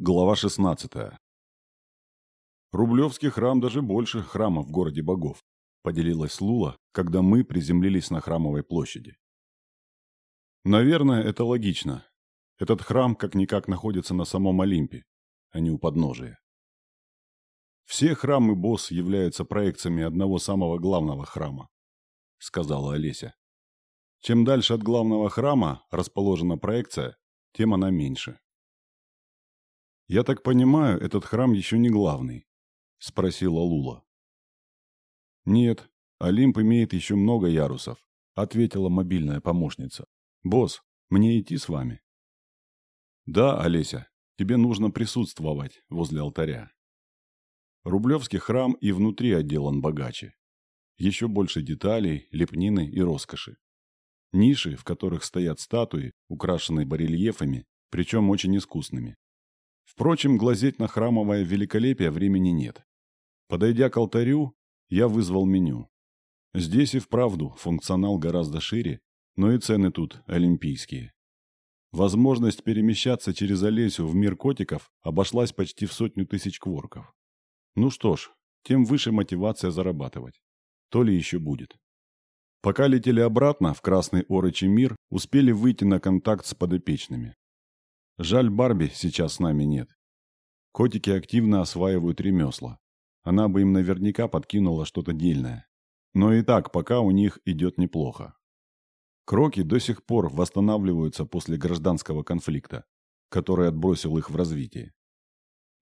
Глава 16. Рублевский храм даже больше храма в городе богов, поделилась Лула, когда мы приземлились на храмовой площади. Наверное, это логично. Этот храм как-никак находится на самом Олимпе, а не у подножия. Все храмы босс являются проекциями одного самого главного храма, сказала Олеся. Чем дальше от главного храма расположена проекция, тем она меньше. «Я так понимаю, этот храм еще не главный?» – спросила Лула. «Нет, Олимп имеет еще много ярусов», – ответила мобильная помощница. «Босс, мне идти с вами?» «Да, Олеся, тебе нужно присутствовать возле алтаря». Рублевский храм и внутри отделан богаче. Еще больше деталей, лепнины и роскоши. Ниши, в которых стоят статуи, украшенные барельефами, причем очень искусными. Впрочем, глазеть на храмовое великолепие времени нет. Подойдя к алтарю, я вызвал меню. Здесь и вправду функционал гораздо шире, но и цены тут олимпийские. Возможность перемещаться через Олесю в мир котиков обошлась почти в сотню тысяч кворков. Ну что ж, тем выше мотивация зарабатывать. То ли еще будет. Пока летели обратно в Красный Орочий мир, успели выйти на контакт с подопечными. Жаль, Барби сейчас с нами нет. Котики активно осваивают ремесла. Она бы им наверняка подкинула что-то дельное. Но и так пока у них идет неплохо. Кроки до сих пор восстанавливаются после гражданского конфликта, который отбросил их в развитие.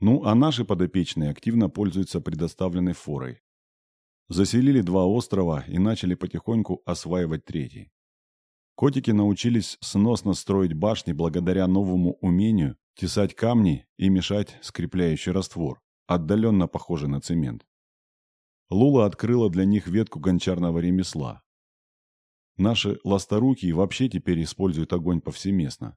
Ну, а наши подопечные активно пользуются предоставленной форой. Заселили два острова и начали потихоньку осваивать третий. Котики научились сносно строить башни благодаря новому умению тесать камни и мешать скрепляющий раствор, отдаленно похожий на цемент. Лула открыла для них ветку гончарного ремесла. Наши ласторуки вообще теперь используют огонь повсеместно.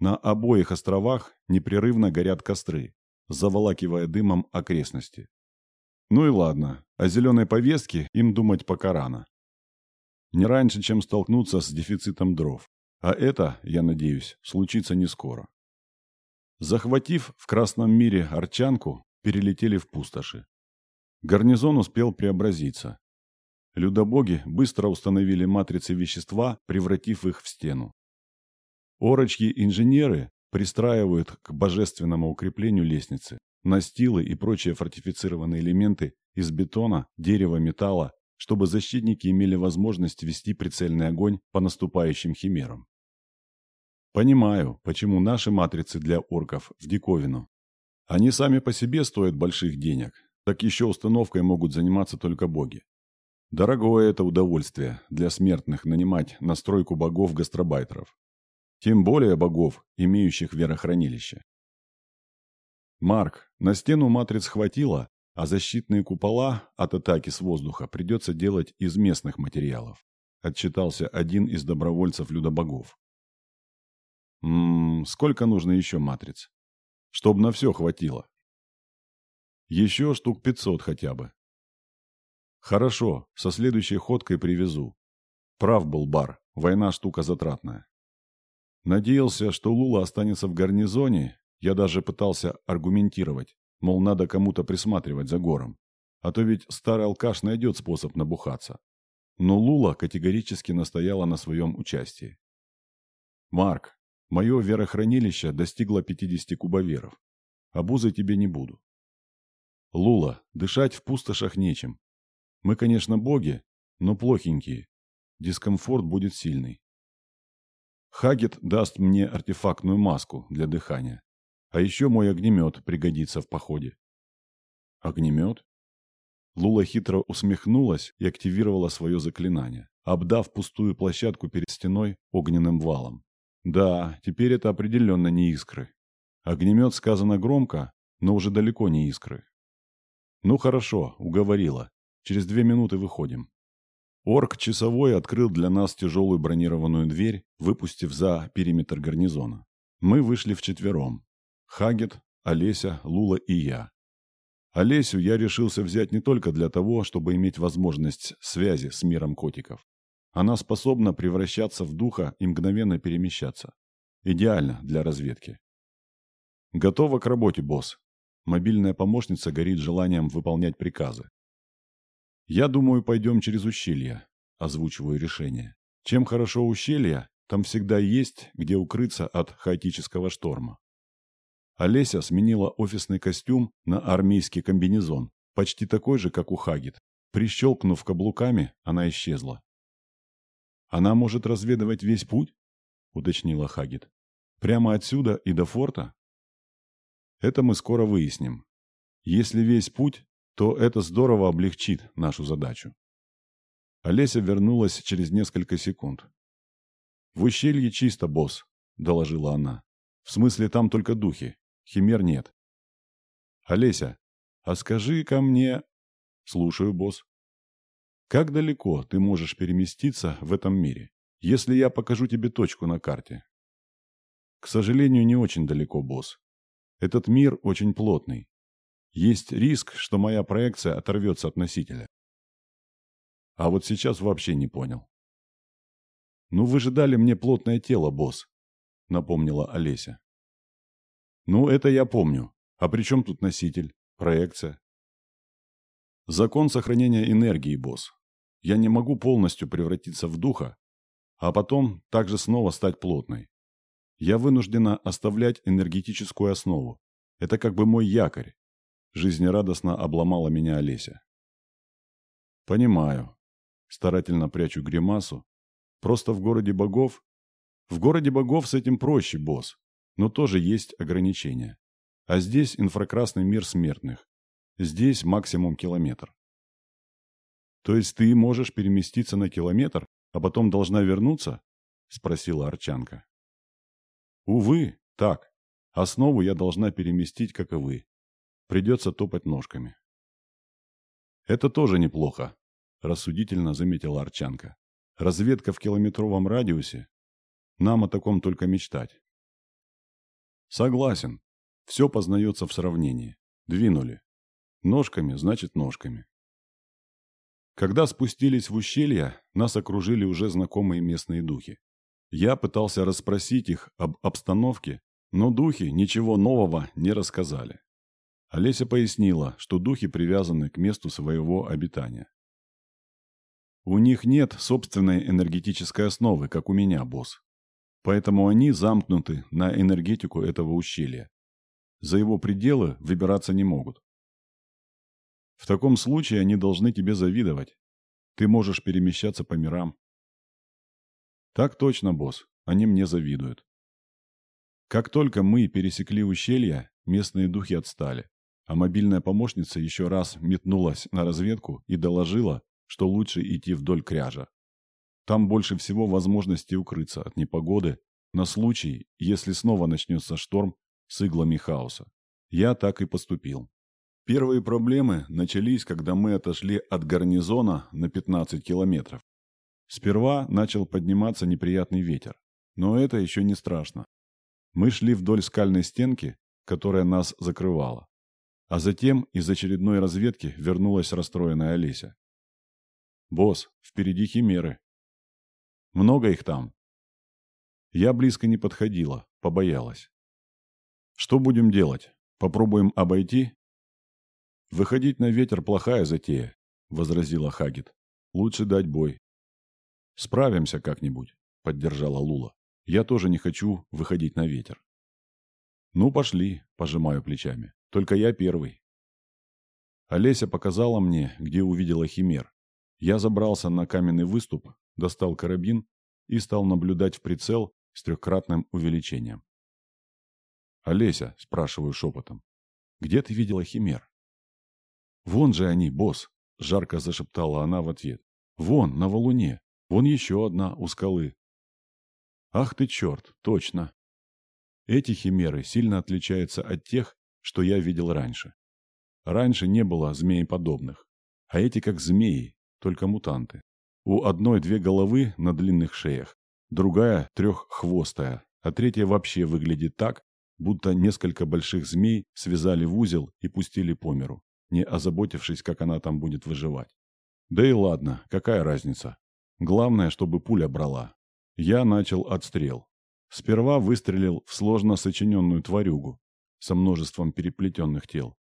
На обоих островах непрерывно горят костры, заволакивая дымом окрестности. Ну и ладно, о зеленой повестке им думать пока рано. Не раньше, чем столкнуться с дефицитом дров. А это, я надеюсь, случится не скоро. Захватив в Красном мире Арчанку, перелетели в пустоши. Гарнизон успел преобразиться. Людобоги быстро установили матрицы вещества, превратив их в стену. Орочки-инженеры пристраивают к божественному укреплению лестницы, настилы и прочие фортифицированные элементы из бетона, дерева, металла, чтобы защитники имели возможность вести прицельный огонь по наступающим химерам. Понимаю, почему наши матрицы для орков в диковину. Они сами по себе стоят больших денег, так еще установкой могут заниматься только боги. Дорогое это удовольствие для смертных нанимать на стройку богов-гастробайтеров. Тем более богов, имеющих верохранилище. Марк, на стену матриц хватило, а защитные купола от атаки с воздуха придется делать из местных материалов, отчитался один из добровольцев людобогов. Ммм, сколько нужно еще матриц? Чтоб на все хватило. Еще штук пятьсот хотя бы. Хорошо, со следующей ходкой привезу. Прав был бар, война штука затратная. Надеялся, что Лула останется в гарнизоне, я даже пытался аргументировать, Мол, надо кому-то присматривать за гором. А то ведь старый алкаш найдет способ набухаться. Но Лула категорически настояла на своем участии. «Марк, мое верохранилище достигло 50 кубоверов. Обузой тебе не буду». «Лула, дышать в пустошах нечем. Мы, конечно, боги, но плохенькие. Дискомфорт будет сильный. Хагет даст мне артефактную маску для дыхания. А еще мой огнемет пригодится в походе. Огнемет? Лула хитро усмехнулась и активировала свое заклинание, обдав пустую площадку перед стеной огненным валом. Да, теперь это определенно не искры. Огнемет сказано громко, но уже далеко не искры. Ну хорошо, уговорила. Через две минуты выходим. Орк часовой открыл для нас тяжелую бронированную дверь, выпустив за периметр гарнизона. Мы вышли вчетвером. Хагет, Олеся, Лула и я. Олесю я решился взять не только для того, чтобы иметь возможность связи с миром котиков. Она способна превращаться в духа и мгновенно перемещаться. Идеально для разведки. Готова к работе, босс. Мобильная помощница горит желанием выполнять приказы. Я думаю, пойдем через ущелье. Озвучиваю решение. Чем хорошо ущелье, там всегда есть, где укрыться от хаотического шторма. Олеся сменила офисный костюм на армейский комбинезон, почти такой же, как у Хагит. Прищелкнув каблуками, она исчезла. «Она может разведывать весь путь?» – уточнила Хагит. «Прямо отсюда и до форта?» «Это мы скоро выясним. Если весь путь, то это здорово облегчит нашу задачу». Олеся вернулась через несколько секунд. «В ущелье чисто, босс», – доложила она. «В смысле, там только духи. Химер нет». «Олеся, а скажи ко мне...» «Слушаю, босс». «Как далеко ты можешь переместиться в этом мире, если я покажу тебе точку на карте?» «К сожалению, не очень далеко, босс. Этот мир очень плотный. Есть риск, что моя проекция оторвется от носителя. А вот сейчас вообще не понял. «Ну вы же дали мне плотное тело, босс», — напомнила Олеся. «Ну, это я помню. А при чем тут носитель? Проекция?» «Закон сохранения энергии, босс. Я не могу полностью превратиться в духа, а потом также снова стать плотной. Я вынуждена оставлять энергетическую основу. Это как бы мой якорь», — жизнерадостно обломала меня Олеся. «Понимаю», Старательно прячу гримасу. Просто в городе богов? В городе богов с этим проще, босс. Но тоже есть ограничения. А здесь инфракрасный мир смертных. Здесь максимум километр. То есть ты можешь переместиться на километр, а потом должна вернуться? Спросила Арчанка. Увы, так. Основу я должна переместить, как и вы. Придется топать ножками. Это тоже неплохо, – рассудительно заметила Арчанка. «Разведка в километровом радиусе? Нам о таком только мечтать». «Согласен. Все познается в сравнении. Двинули. Ножками, значит, ножками». Когда спустились в ущелье, нас окружили уже знакомые местные духи. Я пытался расспросить их об обстановке, но духи ничего нового не рассказали. Олеся пояснила, что духи привязаны к месту своего обитания. У них нет собственной энергетической основы, как у меня, босс. Поэтому они замкнуты на энергетику этого ущелья. За его пределы выбираться не могут. В таком случае они должны тебе завидовать. Ты можешь перемещаться по мирам. Так точно, босс. Они мне завидуют. Как только мы пересекли ущелье, местные духи отстали, а мобильная помощница еще раз метнулась на разведку и доложила, что лучше идти вдоль кряжа. Там больше всего возможности укрыться от непогоды на случай, если снова начнется шторм с иглами хаоса. Я так и поступил. Первые проблемы начались, когда мы отошли от гарнизона на 15 километров. Сперва начал подниматься неприятный ветер, но это еще не страшно. Мы шли вдоль скальной стенки, которая нас закрывала. А затем из очередной разведки вернулась расстроенная Олеся. «Босс, впереди химеры». «Много их там?» Я близко не подходила, побоялась. «Что будем делать? Попробуем обойти?» «Выходить на ветер – плохая затея», – возразила Хагит. «Лучше дать бой». «Справимся как-нибудь», – поддержала Лула. «Я тоже не хочу выходить на ветер». «Ну, пошли», – пожимаю плечами. «Только я первый». Олеся показала мне, где увидела химер. Я забрался на каменный выступ, достал карабин и стал наблюдать в прицел с трехкратным увеличением. «Олеся», — спрашиваю шепотом, — «где ты видела химер?» «Вон же они, босс», — жарко зашептала она в ответ. «Вон, на валуне. Вон еще одна у скалы». «Ах ты черт, точно!» Эти химеры сильно отличаются от тех, что я видел раньше. Раньше не было змееподобных, а эти как змеи, только мутанты. У одной две головы на длинных шеях, другая треххвостая, а третья вообще выглядит так, будто несколько больших змей связали в узел и пустили по миру, не озаботившись, как она там будет выживать. Да и ладно, какая разница. Главное, чтобы пуля брала. Я начал отстрел. Сперва выстрелил в сложно сочиненную тварюгу. со множеством переплетенных тел.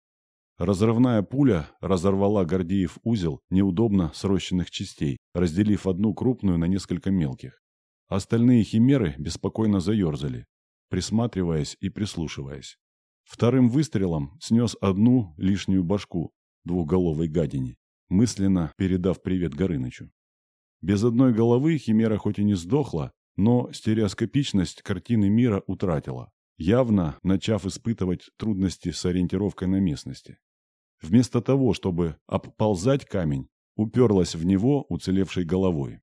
Разрывная пуля разорвала Гордеев узел неудобно срощенных частей, разделив одну крупную на несколько мелких. Остальные химеры беспокойно заерзали, присматриваясь и прислушиваясь. Вторым выстрелом снес одну лишнюю башку двухголовой гадине, мысленно передав привет Горынычу. Без одной головы химера хоть и не сдохла, но стереоскопичность картины мира утратила, явно начав испытывать трудности с ориентировкой на местности. Вместо того, чтобы обползать камень, уперлась в него уцелевшей головой.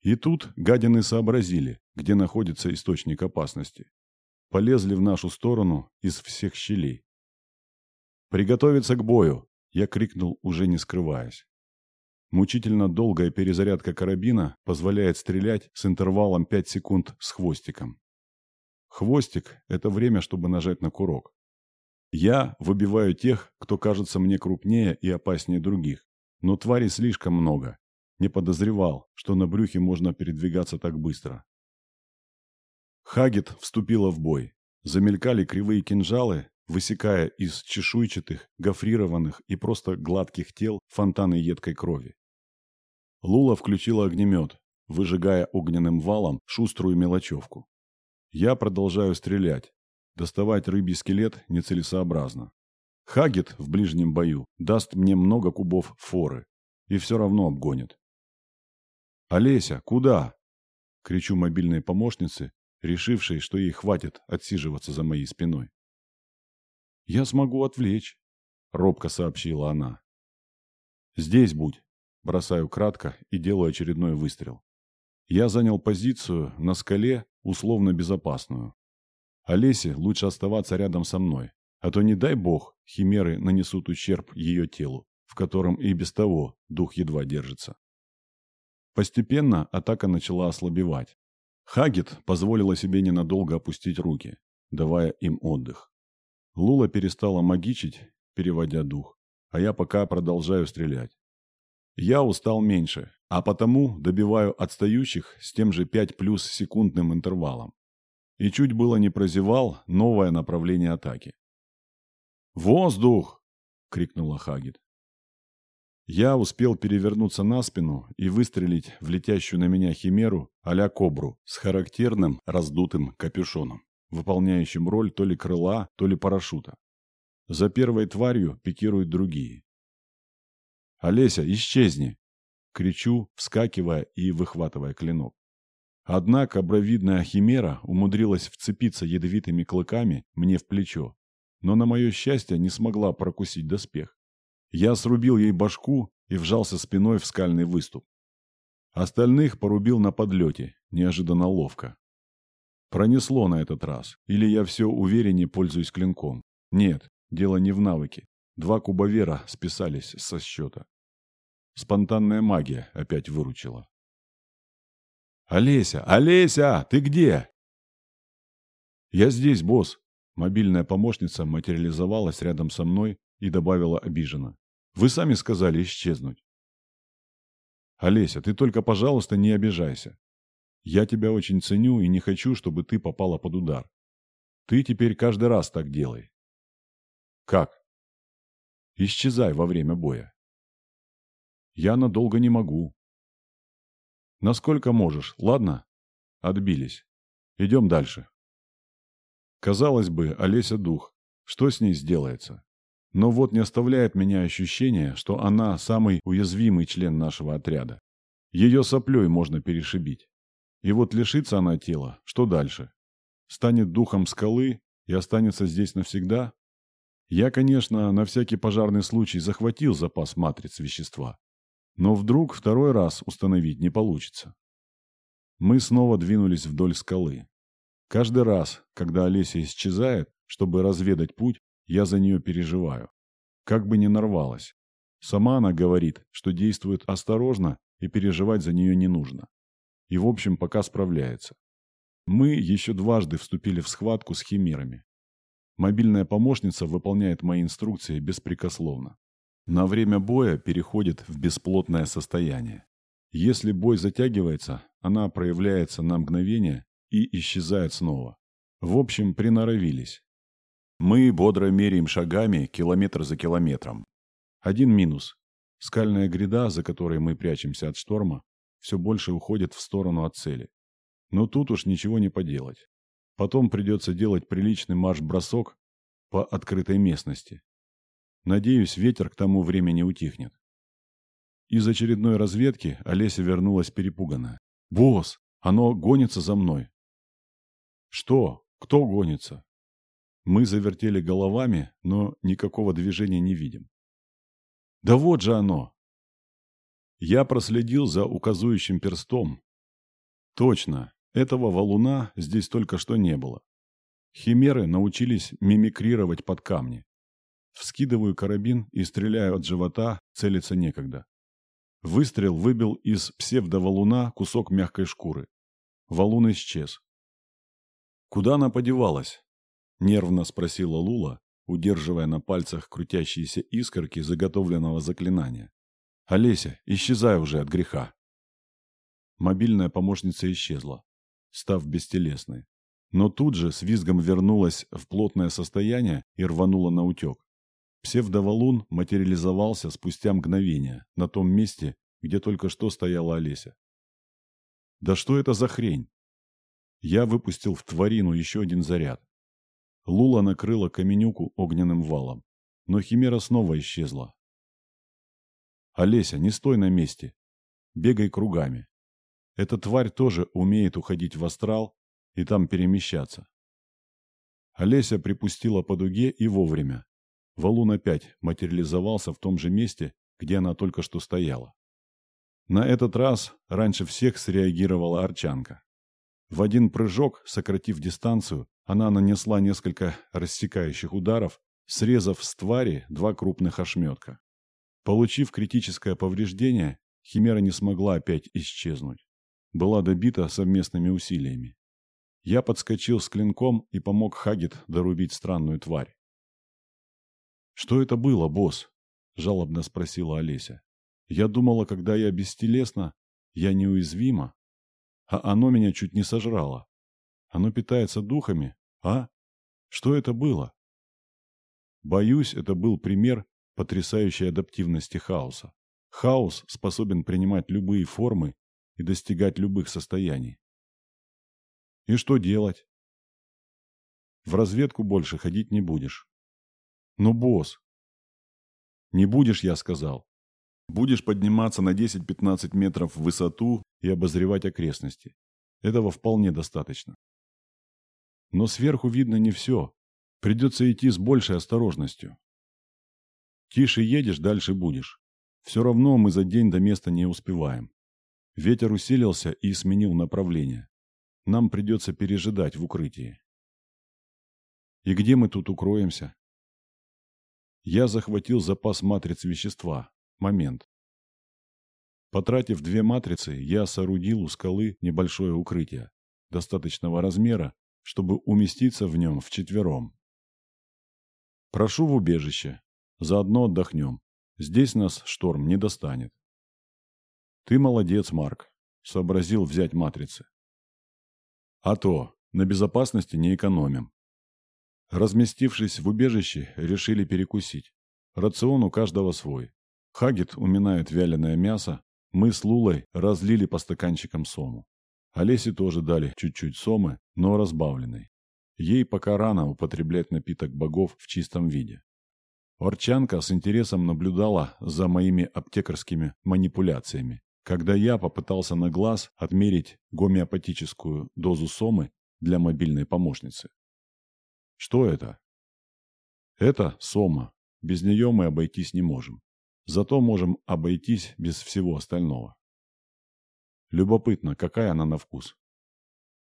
И тут гадины сообразили, где находится источник опасности. Полезли в нашу сторону из всех щелей. «Приготовиться к бою!» – я крикнул, уже не скрываясь. Мучительно долгая перезарядка карабина позволяет стрелять с интервалом 5 секунд с хвостиком. Хвостик – это время, чтобы нажать на курок. Я выбиваю тех, кто кажется мне крупнее и опаснее других. Но тварей слишком много. Не подозревал, что на брюхе можно передвигаться так быстро. Хагет вступила в бой. Замелькали кривые кинжалы, высекая из чешуйчатых, гофрированных и просто гладких тел фонтаны едкой крови. Лула включила огнемет, выжигая огненным валом шуструю мелочевку. Я продолжаю стрелять, Доставать рыбий скелет нецелесообразно. Хагет в ближнем бою даст мне много кубов форы и все равно обгонит. «Олеся, куда?» – кричу мобильной помощнице, решившей, что ей хватит отсиживаться за моей спиной. «Я смогу отвлечь», – робко сообщила она. «Здесь будь», – бросаю кратко и делаю очередной выстрел. Я занял позицию на скале, условно безопасную. Олесе лучше оставаться рядом со мной, а то, не дай бог, химеры нанесут ущерб ее телу, в котором и без того дух едва держится. Постепенно атака начала ослабевать. Хагет позволила себе ненадолго опустить руки, давая им отдых. Лула перестала магичить, переводя дух, а я пока продолжаю стрелять. Я устал меньше, а потому добиваю отстающих с тем же 5 плюс секундным интервалом и чуть было не прозевал новое направление атаки. «Воздух!» — крикнула Хагит. Я успел перевернуться на спину и выстрелить в летящую на меня химеру а кобру с характерным раздутым капюшоном, выполняющим роль то ли крыла, то ли парашюта. За первой тварью пикируют другие. «Олеся, исчезни!» — кричу, вскакивая и выхватывая клинок. Однако бровидная химера умудрилась вцепиться ядовитыми клыками мне в плечо, но на мое счастье не смогла прокусить доспех. Я срубил ей башку и вжался спиной в скальный выступ. Остальных порубил на подлете, неожиданно ловко. Пронесло на этот раз, или я все увереннее пользуюсь клинком. Нет, дело не в навыке. Два кубовера списались со счета. Спонтанная магия опять выручила. «Олеся! Олеся! Ты где?» «Я здесь, босс!» Мобильная помощница материализовалась рядом со мной и добавила обиженно. «Вы сами сказали исчезнуть». «Олеся, ты только, пожалуйста, не обижайся. Я тебя очень ценю и не хочу, чтобы ты попала под удар. Ты теперь каждый раз так делай». «Как?» «Исчезай во время боя». «Я надолго не могу. Насколько можешь, ладно? Отбились. Идем дальше. Казалось бы, Олеся дух. Что с ней сделается? Но вот не оставляет меня ощущение, что она самый уязвимый член нашего отряда. Ее соплей можно перешибить. И вот лишится она тела, что дальше? Станет духом скалы и останется здесь навсегда? Я, конечно, на всякий пожарный случай захватил запас матриц вещества. Но вдруг второй раз установить не получится. Мы снова двинулись вдоль скалы. Каждый раз, когда Олеся исчезает, чтобы разведать путь, я за нее переживаю. Как бы ни нарвалась. Сама она говорит, что действует осторожно и переживать за нее не нужно. И в общем пока справляется. Мы еще дважды вступили в схватку с химерами. Мобильная помощница выполняет мои инструкции беспрекословно на время боя переходит в бесплотное состояние. Если бой затягивается, она проявляется на мгновение и исчезает снова. В общем, приноровились. Мы бодро меряем шагами километр за километром. Один минус. Скальная гряда, за которой мы прячемся от шторма, все больше уходит в сторону от цели. Но тут уж ничего не поделать. Потом придется делать приличный марш-бросок по открытой местности. Надеюсь, ветер к тому времени утихнет. Из очередной разведки Олеся вернулась перепуганная. «Босс, оно гонится за мной». «Что? Кто гонится?» Мы завертели головами, но никакого движения не видим. «Да вот же оно!» Я проследил за указующим перстом. Точно, этого валуна здесь только что не было. Химеры научились мимикрировать под камни. Вскидываю карабин и стреляю от живота, целиться некогда. Выстрел выбил из псевдовалуна кусок мягкой шкуры. Валун исчез. «Куда она подевалась?» – нервно спросила Лула, удерживая на пальцах крутящиеся искорки заготовленного заклинания. «Олеся, исчезай уже от греха!» Мобильная помощница исчезла, став бестелесной. Но тут же с визгом вернулась в плотное состояние и рванула на утек. Псевдовалун материализовался спустя мгновение на том месте, где только что стояла Олеся. «Да что это за хрень?» Я выпустил в тварину еще один заряд. Лула накрыла каменюку огненным валом, но химера снова исчезла. «Олеся, не стой на месте. Бегай кругами. Эта тварь тоже умеет уходить в астрал и там перемещаться». Олеся припустила по дуге и вовремя. Валун опять материализовался в том же месте, где она только что стояла. На этот раз раньше всех среагировала Арчанка. В один прыжок, сократив дистанцию, она нанесла несколько рассекающих ударов, срезав с твари два крупных ошметка. Получив критическое повреждение, Химера не смогла опять исчезнуть. Была добита совместными усилиями. Я подскочил с клинком и помог Хагит дорубить странную тварь. «Что это было, босс?» – жалобно спросила Олеся. «Я думала, когда я бестелесна, я неуязвима, а оно меня чуть не сожрало. Оно питается духами, а? Что это было?» Боюсь, это был пример потрясающей адаптивности хаоса. Хаос способен принимать любые формы и достигать любых состояний. И что делать? В разведку больше ходить не будешь. Но, босс... Не будешь, я сказал. Будешь подниматься на 10-15 метров в высоту и обозревать окрестности. Этого вполне достаточно. Но сверху видно не все. Придется идти с большей осторожностью. Тише едешь, дальше будешь. Все равно мы за день до места не успеваем. Ветер усилился и сменил направление. Нам придется пережидать в укрытии. И где мы тут укроемся? Я захватил запас матриц вещества. Момент. Потратив две матрицы, я соорудил у скалы небольшое укрытие, достаточного размера, чтобы уместиться в нем вчетвером. Прошу в убежище. Заодно отдохнем. Здесь нас шторм не достанет. Ты молодец, Марк. Сообразил взять матрицы. А то, на безопасности не экономим. Разместившись в убежище, решили перекусить. Рацион у каждого свой. Хагит уминает вяленое мясо, мы с Лулой разлили по стаканчикам сому. Олесе тоже дали чуть-чуть сомы, но разбавленной. Ей пока рано употреблять напиток богов в чистом виде. Орчанка с интересом наблюдала за моими аптекарскими манипуляциями, когда я попытался на глаз отмерить гомеопатическую дозу сомы для мобильной помощницы. Что это? Это сома. Без нее мы обойтись не можем. Зато можем обойтись без всего остального. Любопытно, какая она на вкус.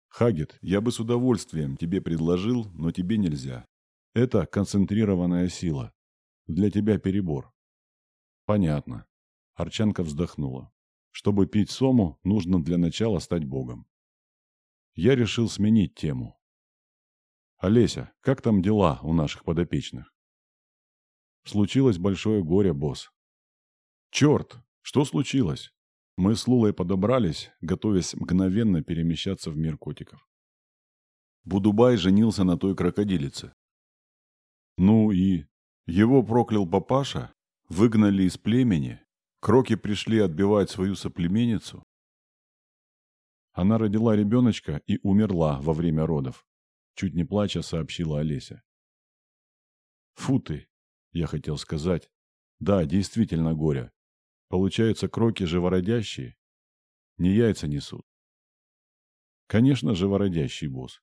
Хагет, я бы с удовольствием тебе предложил, но тебе нельзя. Это концентрированная сила. Для тебя перебор. Понятно. Арчанка вздохнула. Чтобы пить сому, нужно для начала стать богом. Я решил сменить тему. «Олеся, как там дела у наших подопечных?» «Случилось большое горе, босс». «Черт! Что случилось?» Мы с Лулой подобрались, готовясь мгновенно перемещаться в мир котиков. Будубай женился на той крокодилице. Ну и... Его проклял папаша, выгнали из племени, кроки пришли отбивать свою соплеменницу. Она родила ребеночка и умерла во время родов. Чуть не плача сообщила Олеся. Фу ты, я хотел сказать. Да, действительно горе. Получается, кроки живородящие. Не яйца несут. Конечно, живородящий босс.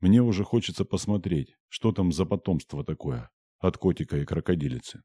Мне уже хочется посмотреть, что там за потомство такое от котика и крокодилицы.